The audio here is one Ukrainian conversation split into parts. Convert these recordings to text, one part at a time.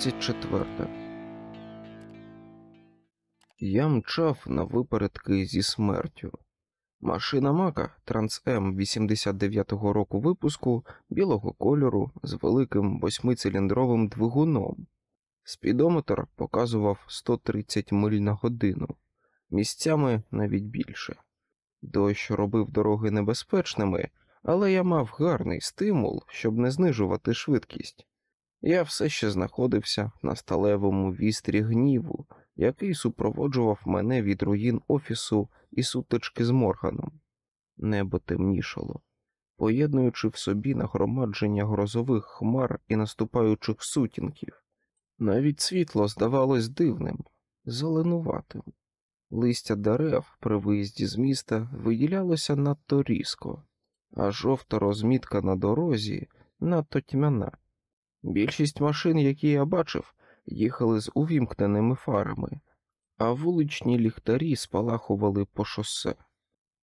24. Я мчав на випередки зі смертю. Машина Мака Трансм 89-го року випуску білого кольору з великим восьмициліндровим двигуном. Спідометр показував 130 миль на годину, місцями навіть більше. Дощ робив дороги небезпечними, але я мав гарний стимул, щоб не знижувати швидкість. Я все ще знаходився на сталевому вістрі гніву, який супроводжував мене від руїн офісу і сутички з Морганом. Небо темнішало, поєднуючи в собі нагромадження грозових хмар і наступаючих сутінків. Навіть світло здавалось дивним, зеленуватим. Листя дерев при виїзді з міста виділялося надто різко, а жовта розмітка на дорозі надто тьмяна. Більшість машин, які я бачив, їхали з увімкненими фарами, а вуличні ліхтарі спалахували по шосе.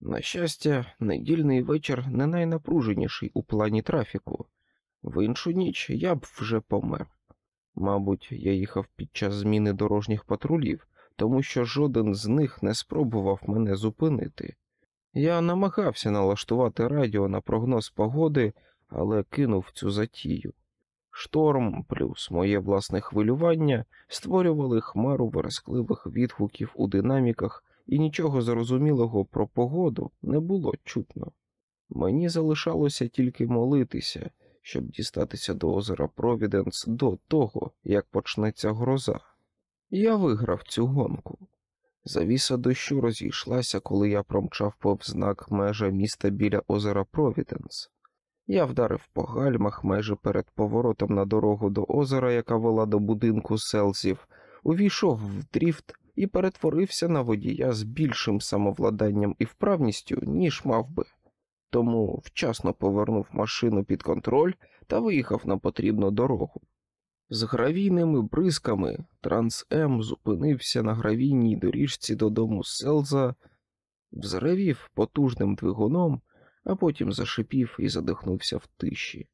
На щастя, недільний вечір не найнапруженіший у плані трафіку. В іншу ніч я б вже помер. Мабуть, я їхав під час зміни дорожніх патрулів, тому що жоден з них не спробував мене зупинити. Я намагався налаштувати радіо на прогноз погоди, але кинув цю затію. Шторм плюс моє власне хвилювання створювали хмару верескливих відгуків у динаміках, і нічого зрозумілого про погоду не було чутно. Мені залишалося тільки молитися, щоб дістатися до озера Провіденс до того, як почнеться гроза. Я виграв цю гонку. Завіса дощу розійшлася, коли я промчав повз знак межа міста біля озера Провіденс. Я вдарив по гальмах майже перед поворотом на дорогу до озера, яка вела до будинку селсів, увійшов в дріфт і перетворився на водія з більшим самовладанням і вправністю, ніж мав би. Тому вчасно повернув машину під контроль та виїхав на потрібну дорогу. З гравійними бризками Транс-М зупинився на гравійній доріжці додому Селза, взревів потужним двигуном а потім зашипів і задихнувся в тиші.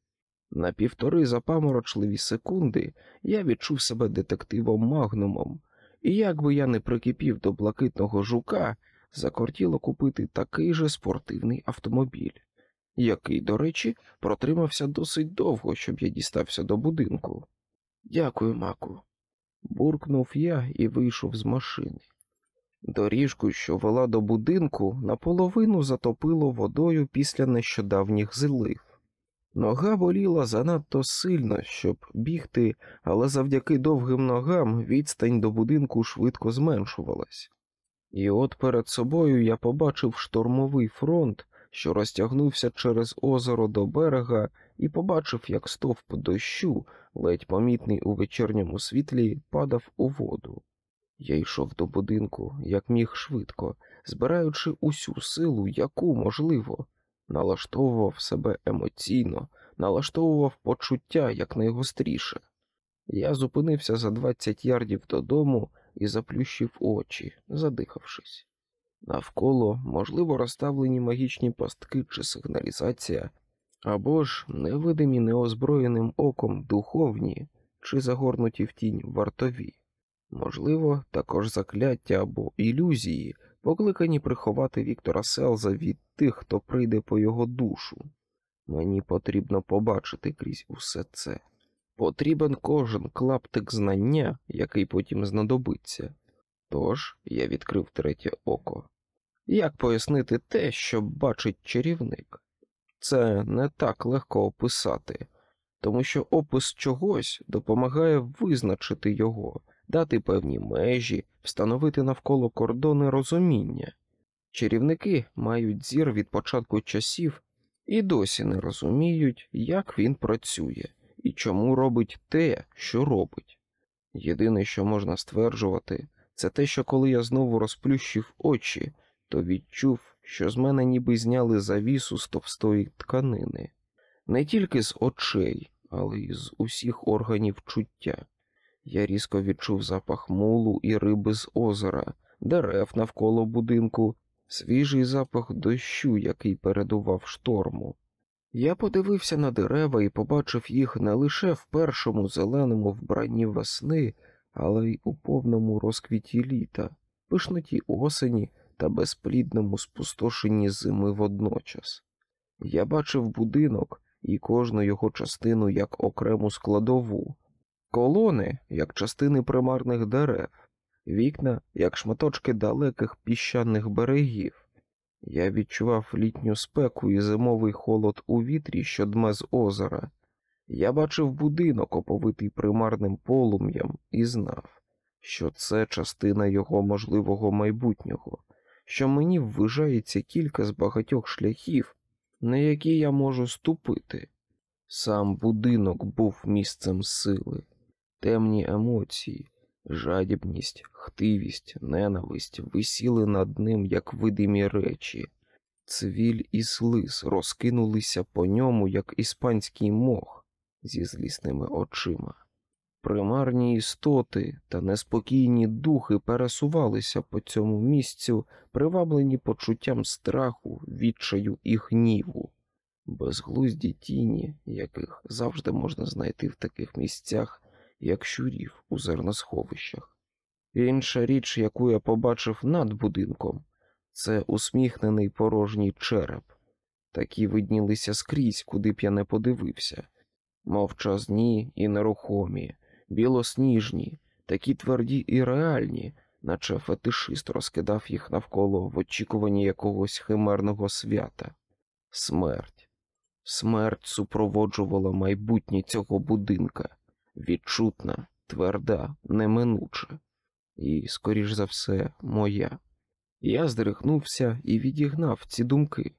На півтори запаморочливі секунди я відчув себе детективом магнумом, і як би я не прикипів до блакитного жука, закортіло купити такий же спортивний автомобіль, який, до речі, протримався досить довго, щоб я дістався до будинку. Дякую, маку. буркнув я і вийшов з машини. Доріжку, що вела до будинку, наполовину затопило водою після нещодавніх злив. Нога боліла занадто сильно, щоб бігти, але завдяки довгим ногам відстань до будинку швидко зменшувалась. І от перед собою я побачив штормовий фронт, що розтягнувся через озеро до берега, і побачив, як стовп дощу, ледь помітний у вечірньому світлі, падав у воду. Я йшов до будинку, як міг швидко, збираючи усю силу, яку можливо, налаштовував себе емоційно, налаштовував почуття якнайгостріше. Я зупинився за 20 ярдів додому і заплющив очі, задихавшись. Навколо, можливо, розставлені магічні пастки чи сигналізація, або ж невидимі неозброєним оком духовні чи загорнуті в тінь вартові. Можливо, також закляття або ілюзії, покликані приховати Віктора Селза від тих, хто прийде по його душу. Мені потрібно побачити крізь усе це. Потрібен кожен клаптик знання, який потім знадобиться. Тож я відкрив третє око. Як пояснити те, що бачить чарівник? Це не так легко описати, тому що опис чогось допомагає визначити його дати певні межі, встановити навколо кордони розуміння. Чарівники мають зір від початку часів і досі не розуміють, як він працює і чому робить те, що робить. Єдине, що можна стверджувати, це те, що коли я знову розплющив очі, то відчув, що з мене ніби зняли завісу з товстої тканини, не тільки з очей, але й з усіх органів чуття. Я різко відчув запах мулу і риби з озера, дерев навколо будинку, свіжий запах дощу, який передував шторму. Я подивився на дерева і побачив їх не лише в першому зеленому вбранні весни, але й у повному розквіті літа, пишноті осені та безплідному спустошенні зими водночас. Я бачив будинок і кожну його частину як окрему складову, колони як частини примарних дерев, вікна як шматочки далеких піщаних берегів. Я відчував літню спеку і зимовий холод у вітрі, що дме з озера. Я бачив будинок, оповитий примарним полум'ям, і знав, що це частина його можливого майбутнього, що мені ввижається кілька з багатьох шляхів, на які я можу ступити. Сам будинок був місцем сили, темні емоції, жадібність, хтивість, ненависть висіли над ним, як видимі речі. Цвіль і слиз розкинулися по ньому, як іспанський мох зі злісними очима. Примарні істоти та неспокійні духи пересувалися по цьому місцю, приваблені почуттям страху, відчаю і гніву, безглузді тіні, яких завжди можна знайти в таких місцях, як щурів у зерносховищах. Інша річ, яку я побачив над будинком, це усміхнений порожній череп. Такі виднілися скрізь, куди б я не подивився, мовчазні і нерухомі, білосніжні, такі тверді і реальні, наче фетишист розкидав їх навколо в очікуванні якогось химерного свята. Смерть. Смерть супроводжувала майбутнє цього будинка, відчутна, тверда, неминуча, і, скоріш за все, моя. Я здригнувся і відігнав ці думки.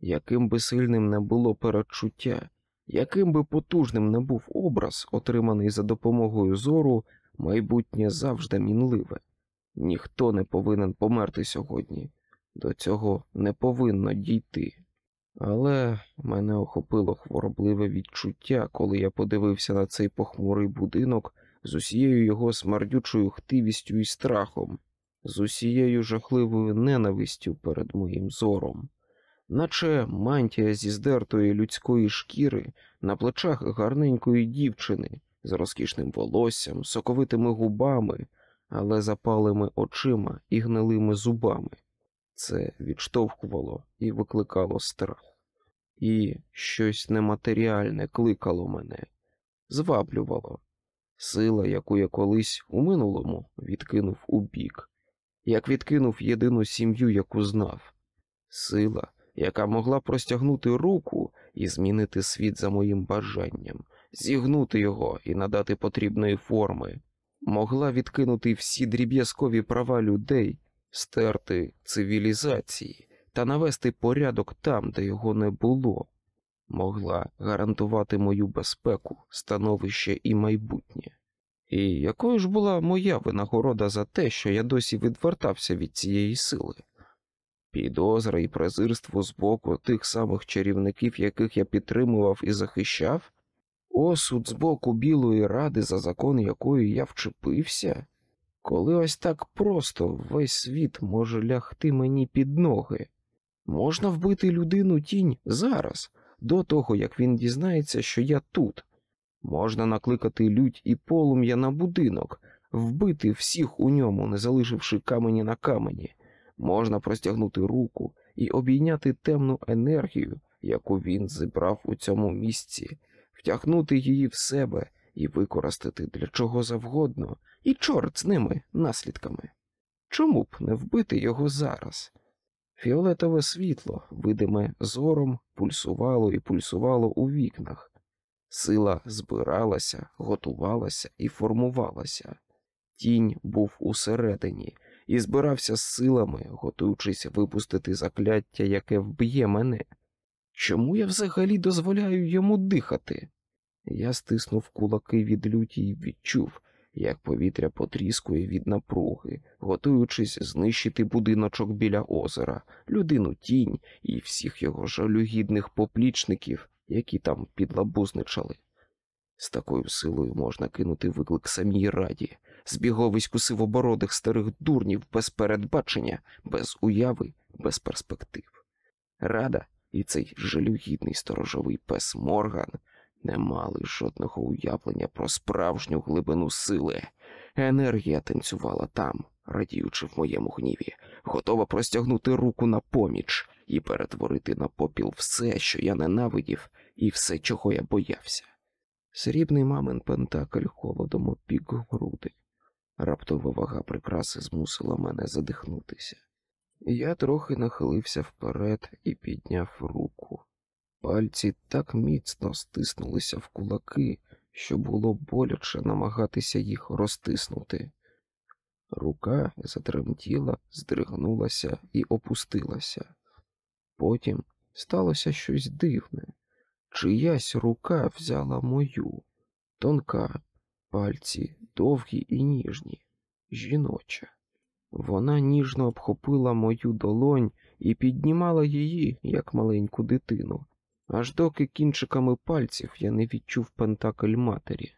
Яким би сильним не було передчуття, яким би потужним не був образ, отриманий за допомогою зору, майбутнє завжди мінливе. Ніхто не повинен померти сьогодні, до цього не повинно дійти. Але мене охопило хворобливе відчуття, коли я подивився на цей похмурий будинок з усією його смердючою хтивістю і страхом, з усією жахливою ненавистю перед моїм зором, наче мантія зі здертої людської шкіри на плечах гарненької дівчини з розкішним волоссям, соковитими губами, але запалими очима і гнилими зубами. Це відштовхувало і викликало страх, і щось нематеріальне кликало мене, зваблювало. Сила, яку я колись у минулому відкинув у бік, як відкинув єдину сім'ю, яку знав, сила, яка могла простягнути руку і змінити світ за моїм бажанням, зігнути його і надати потрібної форми, могла відкинути всі дріб'язкові права людей, стерти цивілізації та навести порядок там, де його не було, могла гарантувати мою безпеку, становище і майбутнє. І якою ж була моя винагорода за те, що я досі відвертався від цієї сили? Підозра і презирство з боку тих самих чарівників, яких я підтримував і захищав, осуд з боку Білої ради, за закон якої я вчепився, коли ось так просто весь світ може лягти мені під ноги. Можна вбити людину тінь зараз, до того як він дізнається, що я тут. Можна накликати лють і полум'я на будинок, вбити всіх у ньому, не залишивши камені на камені. Можна простягнути руку і обійняти темну енергію, яку він зібрав у цьому місці, втягнути її в себе і використати для чого завгодно, і чорт з ними наслідками. Чому б не вбити його зараз? Фіолетове світло, видиме зором, пульсувало і пульсувало у вікнах. Сила збиралася, готувалася і формувалася. Тінь був усередині і збирався з силами, готуючись випустити закляття, яке вб'є мене. Чому я взагалі дозволяю йому дихати? Я стиснув кулаки від люті і відчув, як повітря потріскує від напруги, готуючись знищити будиночок біля озера, людину тінь і всіх його жалюгідних поплічників, які там підлабузничали. З такою силою можна кинути виклик самій раді, збіговиську сивобородих старих дурнів без передбачення, без уяви, без перспектив. Рада і цей жалюгідний сторожовий пес Морган не мали жодного уявлення про справжню глибину сили. Енергія танцювала там, радіючи в моєму гніві, готова простягнути руку на поміч і перетворити на попіл все, що я ненавидів, і все, чого я боявся. Срібний мамин пентакль холодом опік груди. Раптова вага прикраси змусила мене задихнутися. Я трохи нахилився вперед і підняв руку. Пальці так міцно стиснулися в кулаки, що було боляче намагатися їх розтиснути. Рука затремтіла, здригнулася і опустилася. Потім сталося щось дивне. Чиясь рука взяла мою, тонка, пальці довгі і ніжні, жіноча. Вона ніжно обхопила мою долонь і піднімала її, як маленьку дитину, аж доки кінчиками пальців я не відчув пентакль матері.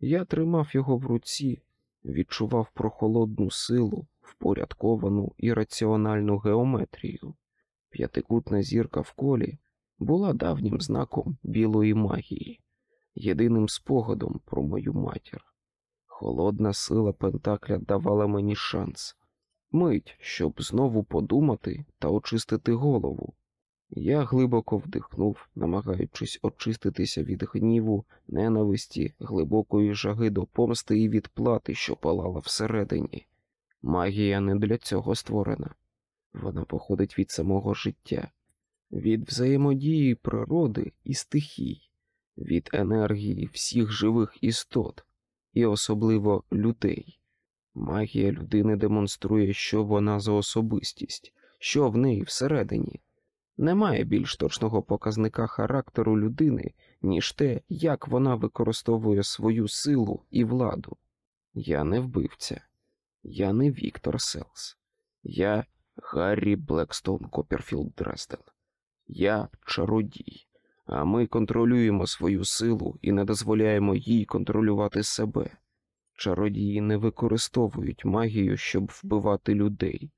Я тримав його в руці, відчував прохолодну силу, впорядковану і раціональну геометрію. П'ятикутна зірка в колі була давнім знаком білої магії, єдиним спогадом про мою матір. Холодна сила Пентакля давала мені шанс, мить, щоб знову подумати та очистити голову. Я глибоко вдихнув, намагаючись очиститися від гніву, ненависті, глибокої жаги до помсти і відплати, що палала всередині. Магія не для цього створена. Вона походить від самого життя, від взаємодії природи і стихій, від енергії всіх живих істот, і особливо людей. Магія людини демонструє, що вона за особистість, що в неї всередині. Немає більш точного показника характеру людини, ніж те, як вона використовує свою силу і владу. Я не вбивця, я не Віктор Селс, я Гаррі Блекстоун Копперфілд Дрезден. Я чародій, а ми контролюємо свою силу і не дозволяємо їй контролювати себе. Чародії не використовують магію, щоб вбивати людей,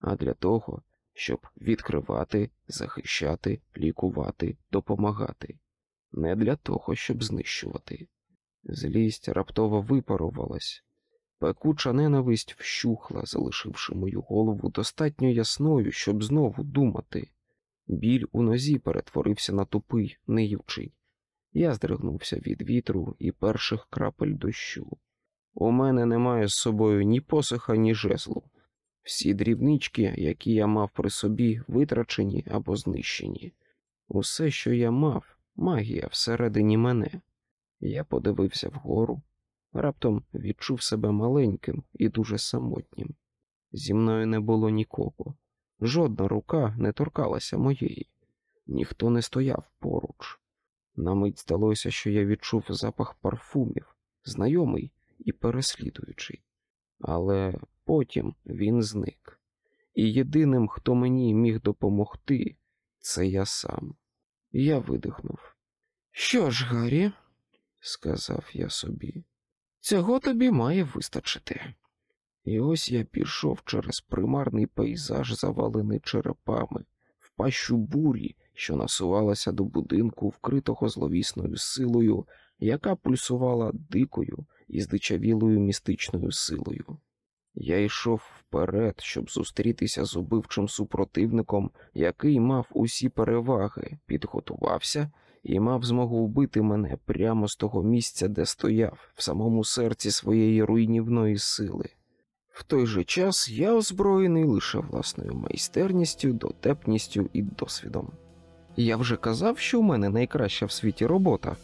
а для того, щоб відкривати, захищати, лікувати, допомагати, не для того, щоб знищувати. Злість раптово випарувалась, пекуча ненависть вщухла, залишивши мою голову достатньо ясною, щоб знову думати. Біль у нозі перетворився на тупий, неючий. Я здригнувся від вітру і перших крапель дощу. У мене немає з собою ні посиха, ні жезлу. Всі дрібнички, які я мав при собі, витрачені або знищені. Усе, що я мав, магія всередині мене. Я подивився вгору, раптом відчув себе маленьким і дуже самотнім. Зі мною не було нікого. Жодна рука не торкалася моєї, ніхто не стояв поруч. На мить здалося, що я відчув запах парфумів, знайомий і переслідуючий, але потім він зник. І єдиним, хто мені міг допомогти, це я сам. Я видихнув. Що ж, Гаррі, сказав я собі, цього тобі має вистачити. І ось я пішов через примарний пейзаж, завалений черепами, в пащу бурі, що насувалася до будинку, вкритого зловісною силою, яка пульсувала дикою і здичавілою містичною силою. Я йшов вперед, щоб зустрітися з убивчим супротивником, який мав усі переваги, підготувався і мав змогу вбити мене прямо з того місця, де стояв, в самому серці своєї руйнівної сили. В той же час я озброєний лише власною майстерністю, дотепністю і досвідом. Я вже казав, що у мене найкраща в світі робота,